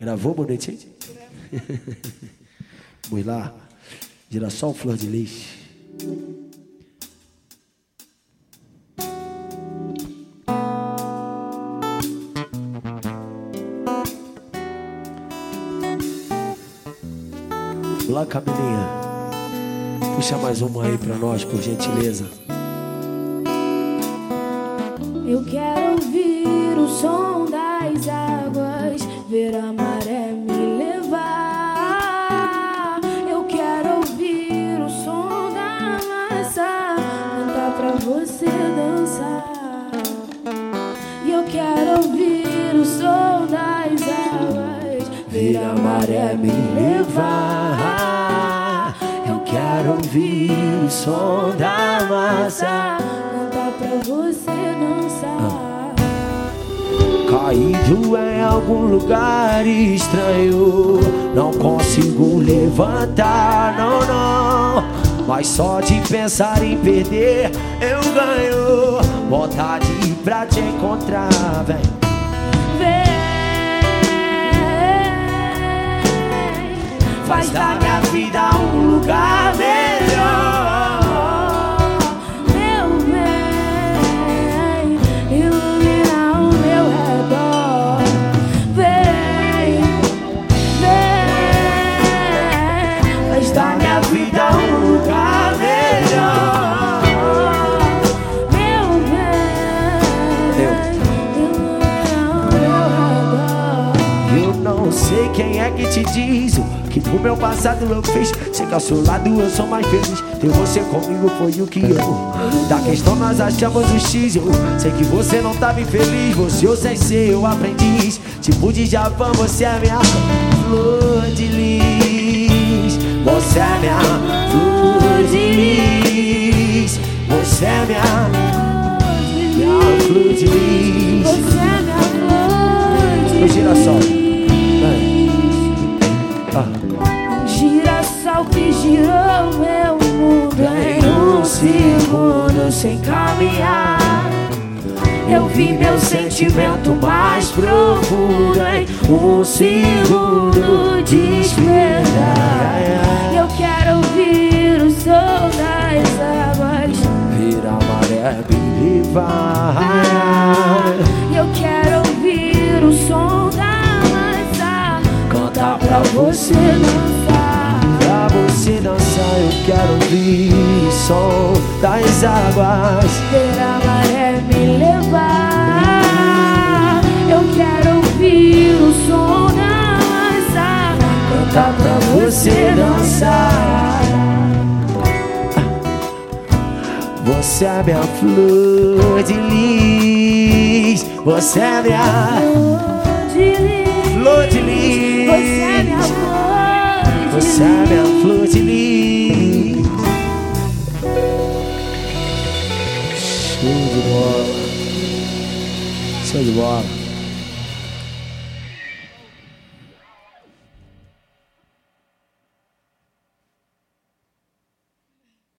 Gravou, bonetinho? Vamos lá. Girassol Flor de Lis. Lá, cabelinha. Puxa mais uma aí pra nós, por gentileza. Eu quero ouvir o som das águas, ver a maré você dançar. E eu quero ouvir o som das águas, ver a maré me levar. Eu quero ouvir o som da massa. Cantar pra você dançar. Caído em algum lugar estranho Não consigo levantar, não, Mas só de pensar em perder eu ganho. Vontade pra te encontrar, vem. Vem, Faz da sei quem é que te diz o que pro meu passado eu fiz. Sei que ao seu lado eu sou mais feliz. Ter você comigo foi o que eu. Da questão nós achamos o X. Eu sei que você não tava infeliz. Você eu sei ser eu aprendiz. Tipo de Japão, você é minha flor de lis. Você é minha flor de lis. Você é minha, minha flor de lis. Você é minha flor de O girassol. Em um segundo sem caminhar. Eu vi meu sentimento mais profundo em um segundo despertar. Eu quero ouvir o som das águas. Vira a maré me levar Eu quero ouvir o som da massa. Cantar pra você dançar. Dançar eu quero ouvir o som das águas. Ver a maré me levar. Eu quero ouvir o som da massa, cantar pra você dançar. Você é minha flor de lis. Você é minha De lis, flor de lis é minha flor de lis Show de bola. Show de bola